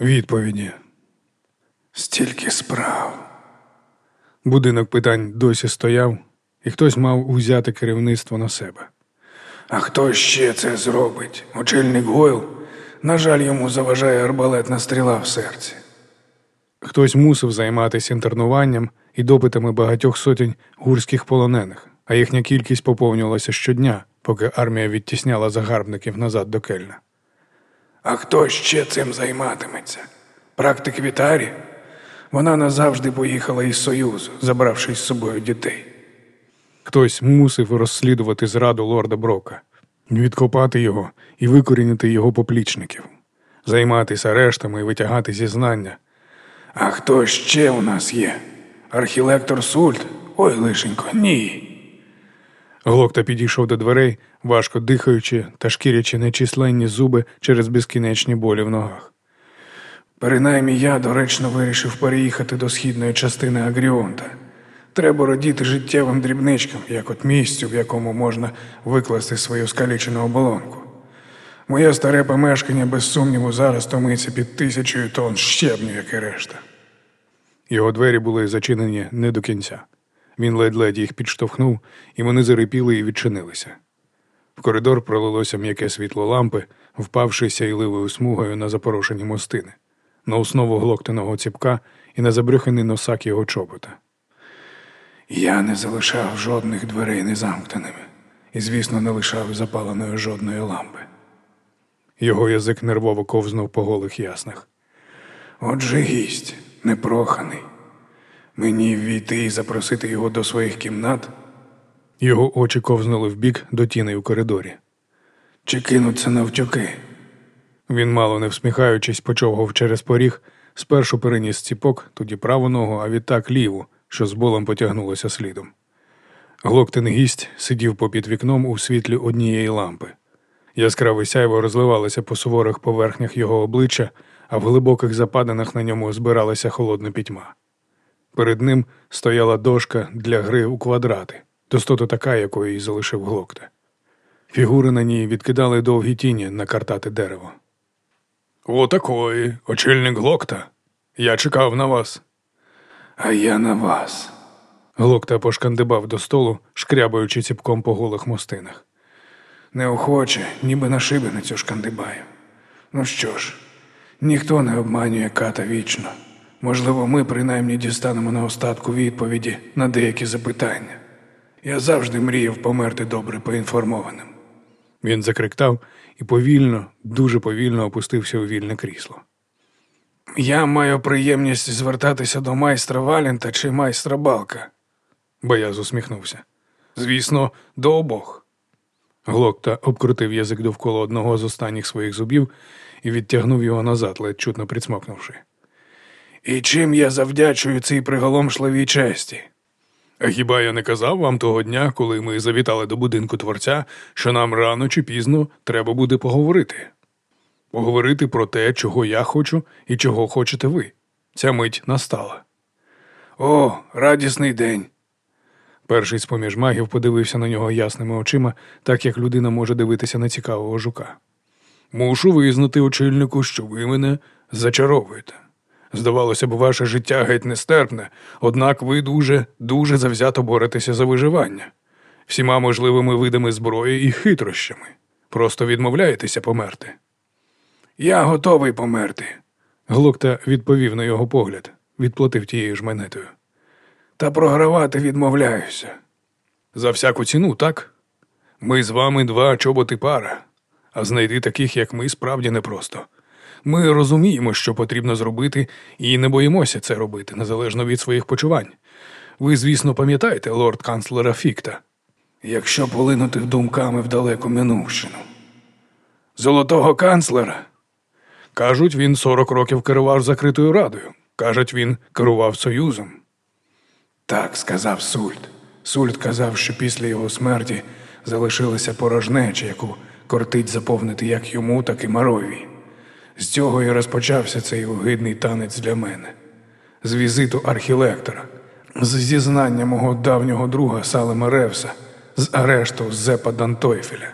Відповіді. Стільки справ. Будинок питань досі стояв, і хтось мав узяти керівництво на себе. А хто ще це зробить? Очільник Гойл? На жаль, йому заважає арбалетна стріла в серці. Хтось мусив займатися інтернуванням і допитами багатьох сотень гурських полонених, а їхня кількість поповнювалася щодня, поки армія відтісняла загарбників назад до Кельна. А хто ще цим займатиметься? Практик Вітарі? Вона назавжди поїхала із Союзу, забравши з собою дітей. Хтось мусив розслідувати зраду лорда Брока, відкопати його і викорінити його поплічників, займатися арештами і витягати зізнання. А хто ще у нас є? Архілектор Сульт? Ой, лишенько, ні. Глокта підійшов до дверей, важко дихаючи та шкірячи нечисленні зуби через безкінечні болі в ногах. Принаймні я доречно вирішив переїхати до східної частини Агріонта. Треба радіти життєвим дрібничкам, як от місцю, в якому можна викласти свою скалічену оболонку. Моє старе помешкання, без сумніву, зараз томиться під тисячою тонн щебню, як і решта. Його двері були зачинені не до кінця. Він ледь-ледь їх підштовхнув, і вони зарипіли і відчинилися. В коридор пролилося м'яке світло лампи, впавши сяйливою смугою на запорошені мостини, на основу глоктиного ціпка і на забрюханий носак його чобота. Я не залишав жодних дверей незамкненими і, звісно, не лишав запаленої жодної лампи. Його язик нервово ковзнув по голих яснах. Отже, гість, непроханий. Мені ввійти і запросити його до своїх кімнат. Його очі ковзнули вбік до тіней у коридорі. Чи кинуться навтюки? Він, мало не всміхаючись, почовгав через поріг, спершу переніс ціпок, тоді праву ногу, а відтак ліву, що з болем потягнулося слідом. Глоктин гість сидів попід вікном у світлі однієї лампи. Яскраве сяйво розливалося по суворих поверхнях його обличчя, а в глибоких западинах на ньому збиралася холодна пітьма. Перед ним стояла дошка для гри у квадрати, достото така, якою її залишив глокта. Фігури на ній відкидали довгі тіні на картати дерево. Отакої, очільник глокта. Я чекав на вас. А я на вас. Глокта пошкандибав до столу, шкрябаючи ціпком по голих мостинах. Неохоче, ніби на шибеницю шкандибаю. Ну що ж, ніхто не обманює ката вічно. Можливо, ми принаймні дістанемо на остатку відповіді на деякі запитання. Я завжди мріяв померти добре поінформованим. Він закриктав і повільно, дуже повільно опустився у вільне крісло. Я маю приємність звертатися до майстра Валента чи майстра Балка. Бояз усміхнувся. Звісно, до обох. Глокта обкрутив язик довкола одного з останніх своїх зубів і відтягнув його назад, ледь чутно присмокнувши. І чим я завдячую цій приголомшливій честі? А хіба я не казав вам того дня, коли ми завітали до будинку творця, що нам рано чи пізно треба буде поговорити? Поговорити про те, чого я хочу і чого хочете ви. Ця мить настала. О, радісний день. Перший з поміж магів подивився на нього ясними очима, так як людина може дивитися на цікавого жука. Мушу визнати, очільнику, що ви мене зачаровуєте. Здавалося б, ваше життя геть нестерпне, однак ви дуже, дуже завзято боретеся за виживання, всіма можливими видами зброї і хитрощами. Просто відмовляєтеся померти. Я готовий померти. Глокта відповів на його погляд, відплатив тією ж монетою. Та програвати відмовляюся. За всяку ціну, так? Ми з вами два чоботи пара, а знайти таких, як ми, справді непросто. Ми розуміємо, що потрібно зробити, і не боїмося це робити, незалежно від своїх почувань. Ви, звісно, пам'ятаєте лорд канцлера Фікта, якщо полинути думками в далеку минувщину. Золотого канцлера. Кажуть, він 40 років керував закритою радою. Кажуть, він керував Союзом. Так сказав Сульт. Сульт казав, що після його смерті залишилася порожнеча, яку кортить заповнити як йому, так і Марові. З цього і розпочався цей огидний танець для мене, з візиту архілектора, з зізнання мого давнього друга Салема Ревса, з арешту Зепа Дантойфеля,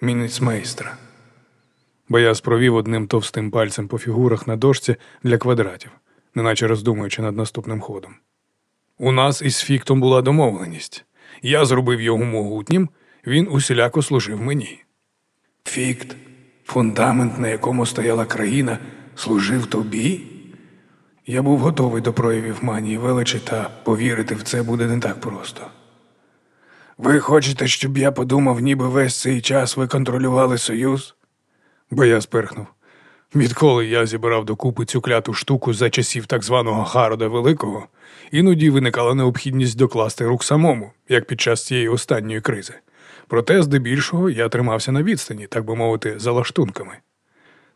мініцмейстра. Бояз провів одним товстим пальцем по фігурах на дошці для квадратів, неначе роздумуючи над наступним ходом. У нас із фіктом була домовленість. Я зробив його могутнім, він усіляко служив мені. Фікт, фундамент, на якому стояла країна, служив тобі? Я був готовий до проявів манії величі, та повірити в це буде не так просто. Ви хочете, щоб я подумав, ніби весь цей час ви контролювали союз? Бо я спирхнув. Відколи я зібрав докупи цю кляту штуку за часів так званого Харода Великого, іноді виникала необхідність докласти рук самому, як під час цієї останньої кризи. Проте, здебільшого, я тримався на відстані, так би мовити, за лаштунками.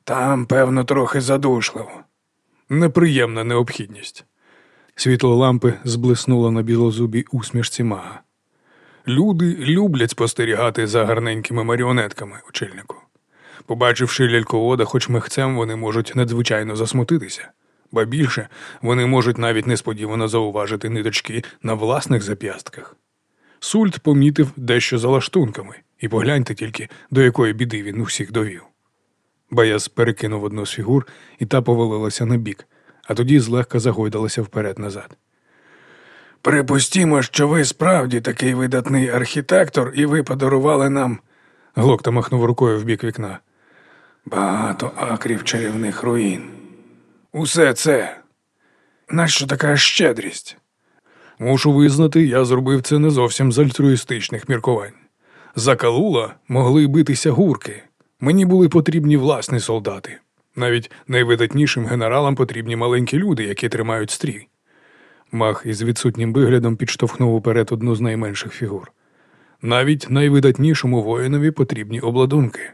Там, певно, трохи задушливо. Неприємна необхідність. Світло лампи зблиснуло на білозубій усмішці мага. Люди люблять спостерігати за гарненькими маріонетками, очільнику. Побачивши ляльковода, хоч михцем, вони можуть надзвичайно засмутитися, ба більше вони можуть навіть несподівано зауважити ниточки на власних зап'ястках. Сульт помітив дещо за лаштунками, і погляньте тільки, до якої біди він усіх довів. Баяс перекинув одну з фігур, і та повалилася на бік, а тоді злегка загойдалася вперед-назад. Припустімо, що ви справді такий видатний архітектор, і ви подарували нам. Глокта махнув рукою в бік вікна. Багато акрів чарівних руїн. Усе це. Нащо така щедрість? Мушу визнати, я зробив це не зовсім з альтруїстичних міркувань. За Калула могли битися гурки. Мені були потрібні власні солдати. Навіть найвидатнішим генералам потрібні маленькі люди, які тримають стрій. Мах із відсутнім виглядом підштовхнув уперед одну з найменших фігур. Навіть найвидатнішому воїнові потрібні обладунки.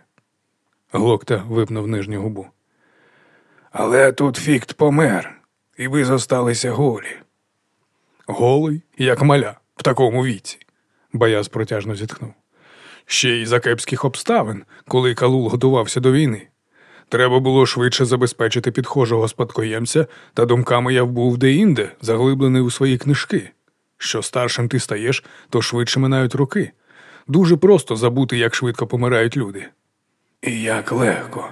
Глокта випнув нижню губу. Але тут фікт помер, і ви зосталися голі. Голий, як маля, в такому віці. Баяз протяжно зітхнув. Ще й за кепських обставин, коли Калул готувався до війни. Треба було швидше забезпечити підхожого спадкоємця, та думками я був деінде, заглиблений у свої книжки. Що старшим ти стаєш, то швидше минають роки. Дуже просто забути, як швидко помирають люди. І як легко.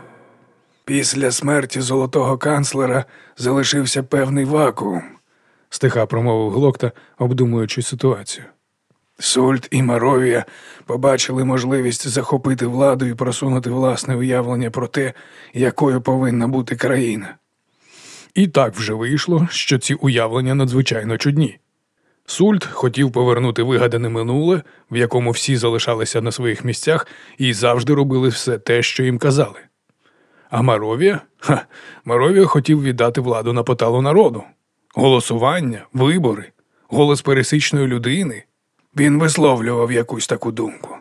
Після смерті золотого канцлера залишився певний вакуум, стиха промовив Глокта, обдумуючи ситуацію. Сульт і Маровія побачили можливість захопити владу і просунути власне уявлення про те, якою повинна бути країна. І так вже вийшло, що ці уявлення надзвичайно чудні. Сульт хотів повернути вигадане минуле, в якому всі залишалися на своїх місцях і завжди робили все те, що їм казали. А Маровія? Ха, Маровія хотів віддати владу на поталу народу. Голосування, вибори, голос пересічної людини. Він висловлював якусь таку думку.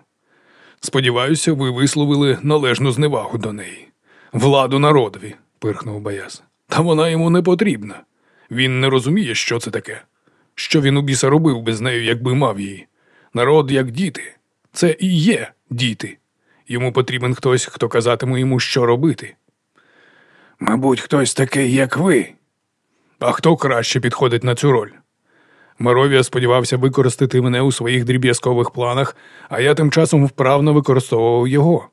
Сподіваюся, ви висловили належну зневагу до неї. Владу народові, пирхнув Баяс. Та вона йому не потрібна. Він не розуміє, що це таке. Що він у біса робив без неї, якби мав її. Народ як діти. Це і є діти. Йому потрібен хтось, хто казатиме йому, що робити. Мабуть, хтось такий, як ви. А хто краще підходить на цю роль? Маровія сподівався використати мене у своїх дріб'язкових планах, а я тим часом вправно використовував його.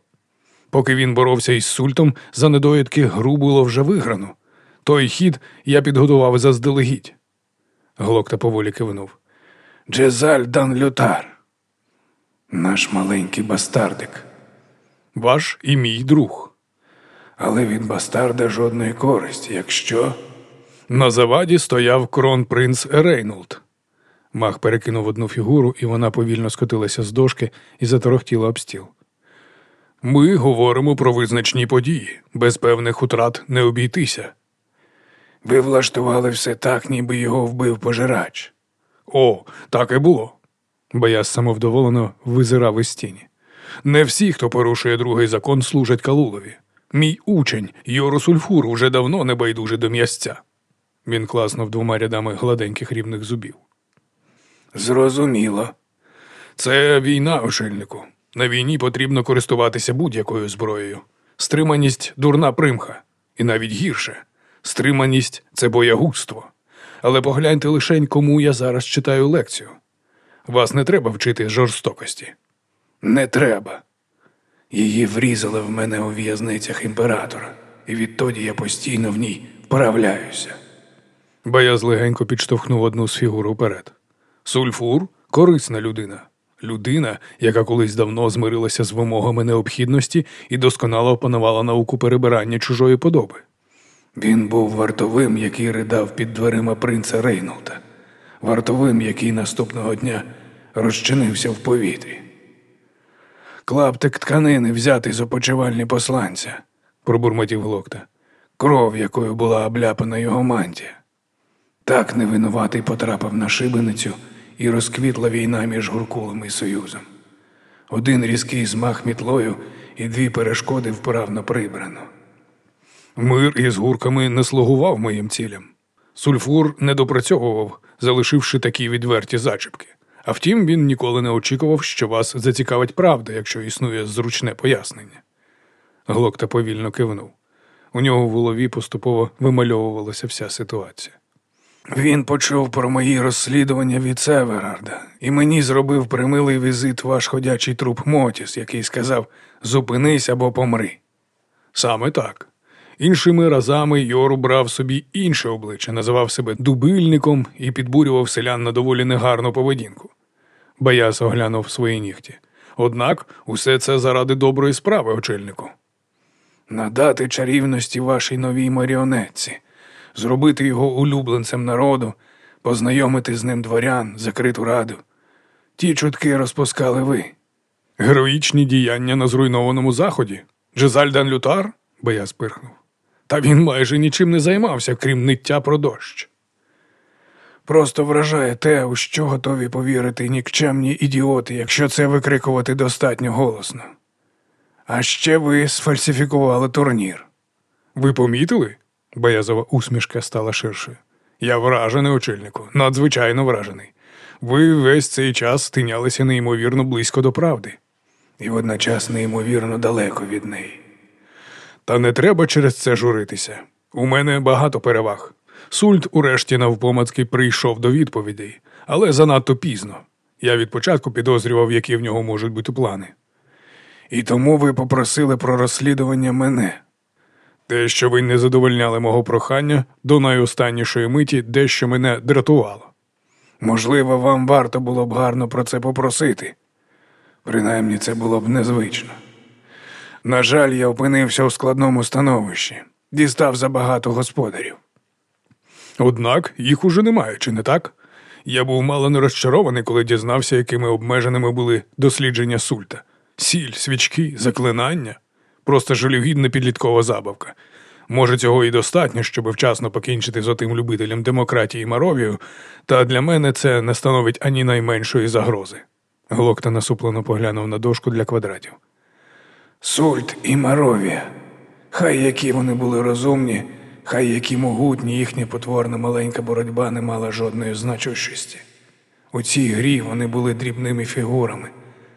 Поки він боровся із сультом, за недоїдки гру було вже виграно. Той хід я підготував заздалегідь. Глокта поволі кивнув. Джезаль дан Лютар. Наш маленький бастардик. Ваш і мій друг. Але від бастарда жодної користі, якщо. На заваді стояв кронпринц Рейнолд. Мах перекинув одну фігуру, і вона повільно скотилася з дошки і заторохтіла об стіл. Ми говоримо про визначні події, без певних утрат не обійтися. Ви влаштували все так, ніби його вбив пожирач. О, так і було. Бояз самовдоволено визирав із стіні. Не всі, хто порушує другий закон, служать Калулові. Мій учень Йору Сульфур уже давно не байдуже до м'ясця. Він класнув двома рядами гладеньких рівних зубів. Зрозуміло. Це війна, очільнику. На війні потрібно користуватися будь-якою зброєю. Стриманість дурна примха, і навіть гірше. Стриманість це боягузтво. Але погляньте лишень, кому я зараз читаю лекцію. Вас не треба вчити жорстокості. Не треба. Її врізали в мене у в'язницях імператора, і відтоді я постійно в ній вправляюся. Баяз легенько підштовхнув одну з фігур уперед. Сульфур корисна людина. Людина, яка колись давно змирилася з вимогами необхідності і досконало опанувала науку перебирання чужої подоби. Він був вартовим, який ридав під дверима принца Рейнолда, вартовим, який наступного дня розчинився в повітрі. Клаптик тканини взятий з опочивальні посланця, пробурмотів глокта, кров, якою була обляпана його мантія. Так невинуватий потрапив на шибеницю і розквітла війна між Гуркулом і Союзом. Один різкий змах мітлою і дві перешкоди вправно прибрано. Мир із гурками не слугував моїм цілям. Сульфур не допрацьовував, залишивши такі відверті зачіпки. А втім, він ніколи не очікував, що вас зацікавить правда, якщо існує зручне пояснення. Глокта повільно кивнув. У нього в голові поступово вимальовувалася вся ситуація. Він почув про мої розслідування від Северарда, і мені зробив примилий візит ваш ходячий труп Мотіс, який сказав Зупинись або помри. Саме так. Іншими разами Йор брав собі інше обличчя, називав себе дубильником і підбурював селян на доволі негарну поведінку. Баяс оглянув свої нігті. Однак усе це заради доброї справи, очільнику. Надати чарівності вашій новій маріонетці, зробити його улюбленцем народу, познайомити з ним дворян, закриту раду. Ті чутки розпускали ви. Героїчні діяння на зруйнованому заході. Джезальдан Лютар? Баяс пирхнув. Та він майже нічим не займався, крім ниття про дощ. Просто вражає те, у що готові повірити нікчемні ідіоти, якщо це викрикувати достатньо голосно. А ще ви сфальсифікували турнір. Ви помітили? Боязова усмішка стала ширшою. Я вражений, очільнику, надзвичайно вражений. Ви весь цей час тинялися неймовірно близько до правди. І водночас неймовірно далеко від неї. Та не треба через це журитися. У мене багато переваг. Сульт урешті навпомацки прийшов до відповідей, але занадто пізно. Я від початку підозрював, які в нього можуть бути плани. І тому ви попросили про розслідування мене. Те, що ви не задовольняли мого прохання, до найостаннішої миті дещо мене дратувало. Можливо, вам варто було б гарно про це попросити. Принаймні, це було б незвично. На жаль, я опинився у складному становищі, дістав забагато господарів. Однак їх уже немає, чи не так? Я був мало не розчарований, коли дізнався, якими обмеженими були дослідження сульта. Сіль, свічки, заклинання просто жалюгідна підліткова забавка. Може, цього і достатньо, щоб вчасно покінчити з отим любителем демократії Маровію, та для мене це не становить ані найменшої загрози. Глокта насуплено поглянув на дошку для квадратів. Сульт і Маровія. Хай які вони були розумні, хай які могутні, їхня потворна маленька боротьба не мала жодної значущості. У цій грі вони були дрібними фігурами,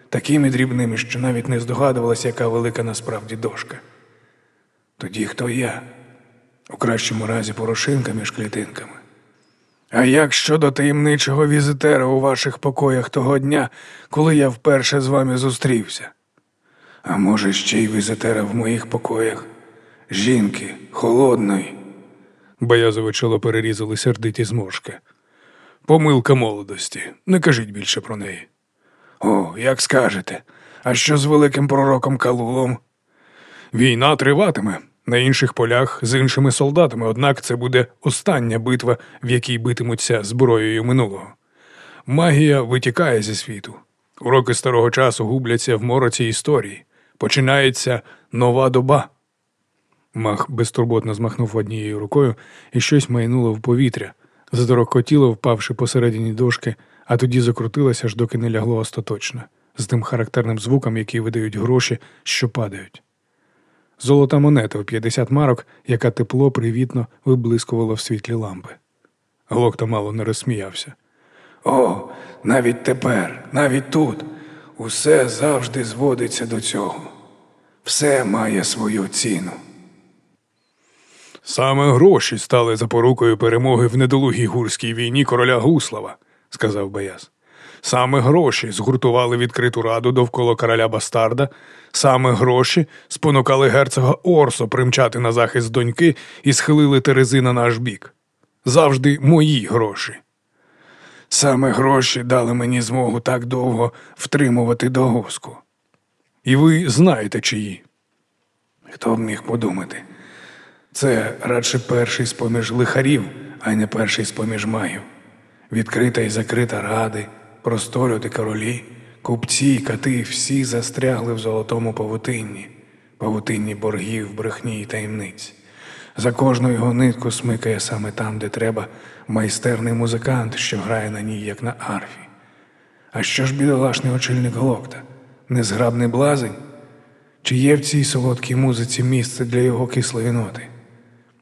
такими дрібними, що навіть не здогадувалася, яка велика насправді дошка. Тоді хто я? У кращому разі порошинка між клітинками. А як щодо таємничого візитера у ваших покоях того дня, коли я вперше з вами зустрівся? А може, ще й візитера в моїх покоях? Жінки, холодної. Боязове чоло перерізали сердиті зморшки. Помилка молодості. Не кажіть більше про неї. О, як скажете. А що з великим пророком Калулом? Війна триватиме на інших полях з іншими солдатами, однак це буде остання битва, в якій битимуться зброєю минулого. Магія витікає зі світу. Уроки старого часу губляться в мороці історії. Починається нова доба. Мах безтурботно змахнув однією рукою і щось майнуло в повітря, заторокотіло, впавши посередині дошки, а тоді закрутилося, аж доки не лягло остаточно, з тим характерним звуком, який видають гроші, що падають. Золота монета у 50 марок, яка тепло, привітно виблискувала в світлі лампи. Глокта мало не розсміявся. О, навіть тепер, навіть тут, усе завжди зводиться до цього. Все має свою ціну. Саме гроші стали запорукою перемоги в недолугій гурській війні короля Гуслава, сказав Баяс. Саме гроші згуртували відкриту раду довкола короля Бастарда, саме гроші спонукали герцога Орсо примчати на захист доньки і схилили Терези на наш бік. Завжди мої гроші. Саме гроші дали мені змогу так довго втримувати догоску. І ви знаєте чиї. Хто б міг подумати? Це радше перший з поміж лихарів, а не перший з поміж магів. Відкрита і закрита ради, простолюди королі, купці кати всі застрягли в золотому павутинні, павутинні боргів, брехні й таємниць. За кожну його нитку смикає саме там, де треба, майстерний музикант, що грає на ній, як на арфі. А що ж бідолашний очільник Глокта? Незграбний блазень? Чи є в цій солодкій музиці місце для його кислої ноти?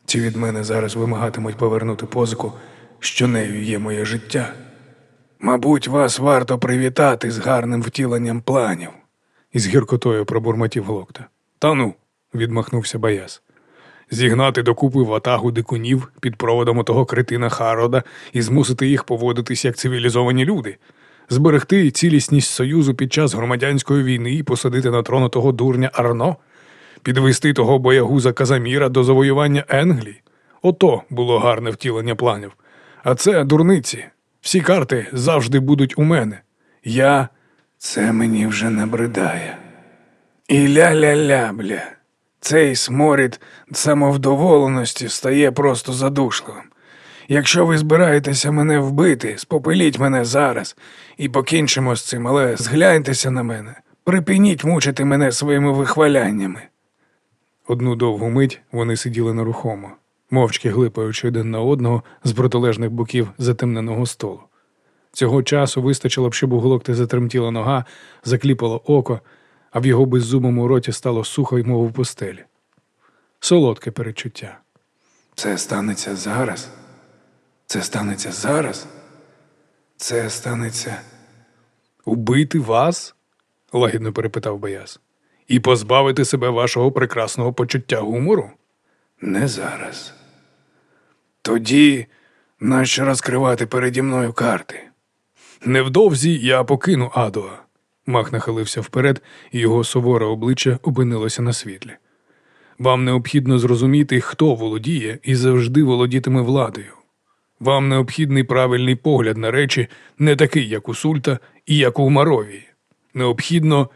Чи від мене зараз вимагатимуть повернути позику, що нею є моє життя? Мабуть, вас варто привітати з гарним втіленням планів, із гіркотою пробурмотів Глокта. Та ну, відмахнувся Баяс. Зігнати докупи ватагу дикунів під проводом отого критина Харода і змусити їх поводитись як цивілізовані люди, зберегти цілісність Союзу під час громадянської війни і посадити на трон того дурня Арно, підвести того боягуза Казаміра до завоювання Енглії. Ото було гарне втілення планів. А це дурниці. Всі карти завжди будуть у мене. Я це мені вже набридає. І ля-ля-ля, бля. Цей сморід самовдоволеності стає просто задушливим. Якщо ви збираєтеся мене вбити, спопиліть мене зараз і покінчимо з цим, але згляньтеся на мене, припиніть мучити мене своїми вихваляннями. Одну довгу мить вони сиділи нерухомо, мовчки глипаючи один на одного з протилежних боків затемненого столу. Цього часу вистачило б, щоб у глокти затремтіла нога, закліпало око, а в його беззубому роті стало сухо й мов у постелі. Солодке перечуття. Це станеться зараз. Це станеться зараз. Це станеться. Убити вас? лагідно перепитав Бояз. І позбавити себе вашого прекрасного почуття гумору? Не зараз. Тоді нащо розкривати переді мною карти? Невдовзі я покину Адуа. Мах нахилився вперед, і його суворе обличчя опинилося на світлі. Вам необхідно зрозуміти, хто володіє і завжди володітиме владою. Вам необхідний правильний погляд на речі, не такий, як у Сульта і як у Маровії. Необхідно,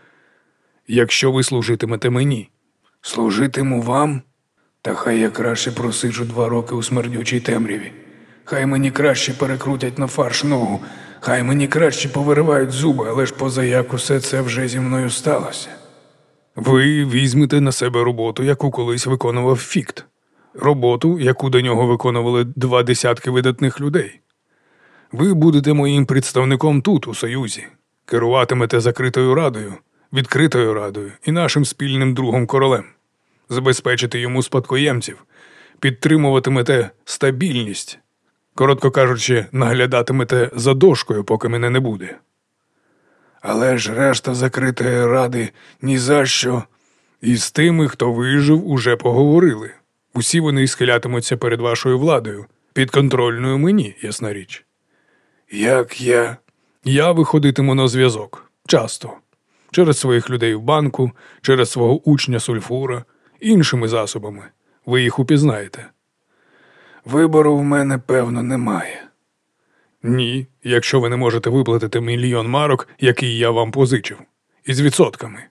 якщо ви служитимете мені. Служитиму вам? Та хай я краще просиджу два роки у смердючій темряві. Хай мені краще перекрутять на фарш ногу, хай мені краще повиривають зуби, але ж позаяк усе це вже зі мною сталося. Ви візьмете на себе роботу, яку колись виконував Фікт, роботу, яку до нього виконували два десятки видатних людей. Ви будете моїм представником тут, у Союзі, керуватимете закритою радою, відкритою радою і нашим спільним другом королем, забезпечите йому спадкоємців, підтримуватимете стабільність, коротко кажучи, наглядатимете за дошкою, поки мене не буде. Але ж решта закритої ради ні за що. І з тими, хто вижив, уже поговорили. Усі вони схилятимуться перед вашою владою, підконтрольною мені, ясна річ. Як я? Я виходитиму на зв'язок часто, через своїх людей в банку, через свого учня сульфура, іншими засобами. Ви їх упізнаєте. Вибору в мене, певно, немає. Ні, якщо ви не можете виплатити мільйон марок, який я вам позичив, із відсотками.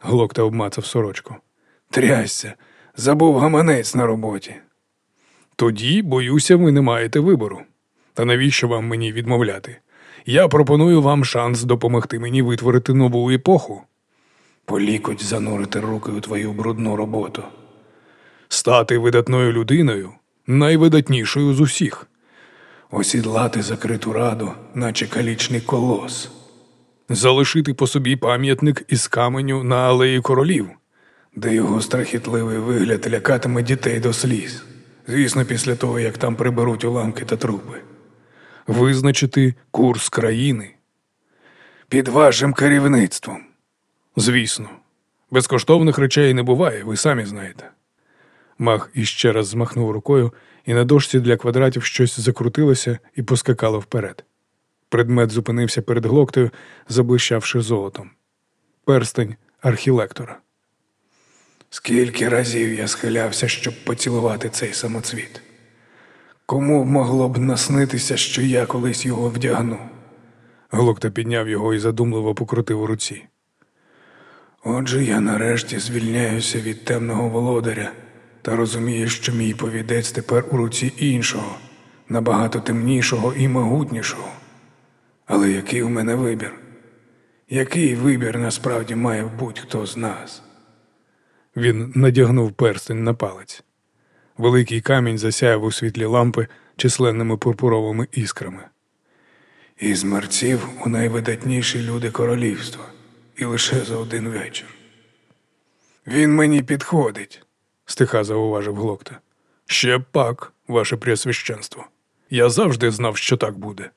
Глокта обмацав сорочку. Трясся, забув гаманець на роботі. Тоді, боюся, ви не маєте вибору. Та навіщо вам мені відмовляти? Я пропоную вам шанс допомогти мені витворити нову епоху. Полікоть занурити руки у твою брудну роботу. Стати видатною людиною, найвидатнішою з усіх. Осідлати закриту раду, наче калічний колос, залишити по собі пам'ятник із каменю на алеї королів, де його страхітливий вигляд лякатиме дітей до сліз, звісно, після того, як там приберуть уламки та трупи, визначити курс країни. Під вашим керівництвом. Звісно, безкоштовних речей не буває, ви самі знаєте. Мах іще раз змахнув рукою, і на дошці для квадратів щось закрутилося і поскакало вперед. Предмет зупинився перед глоктою, заблищавши золотом. Перстень архілектора. Скільки разів я схилявся, щоб поцілувати цей самоцвіт? Кому могло б наснитися, що я колись його вдягну? Глокта підняв його і задумливо покрутив у руці. Отже, я нарешті звільняюся від темного володаря та розумію, що мій повідець тепер у руці іншого, набагато темнішого і могутнішого. Але який у мене вибір? Який вибір насправді має будь-хто з нас? Він надягнув перстень на палець. Великий камінь засяяв у світлі лампи численними пурпуровими іскрами. Із мерців у найвидатніші люди королівства, і лише за один вечір. Він мені підходить, стиха зауважив Глокта. Ще пак, ваше пресвященство. Я завжди знав, що так буде.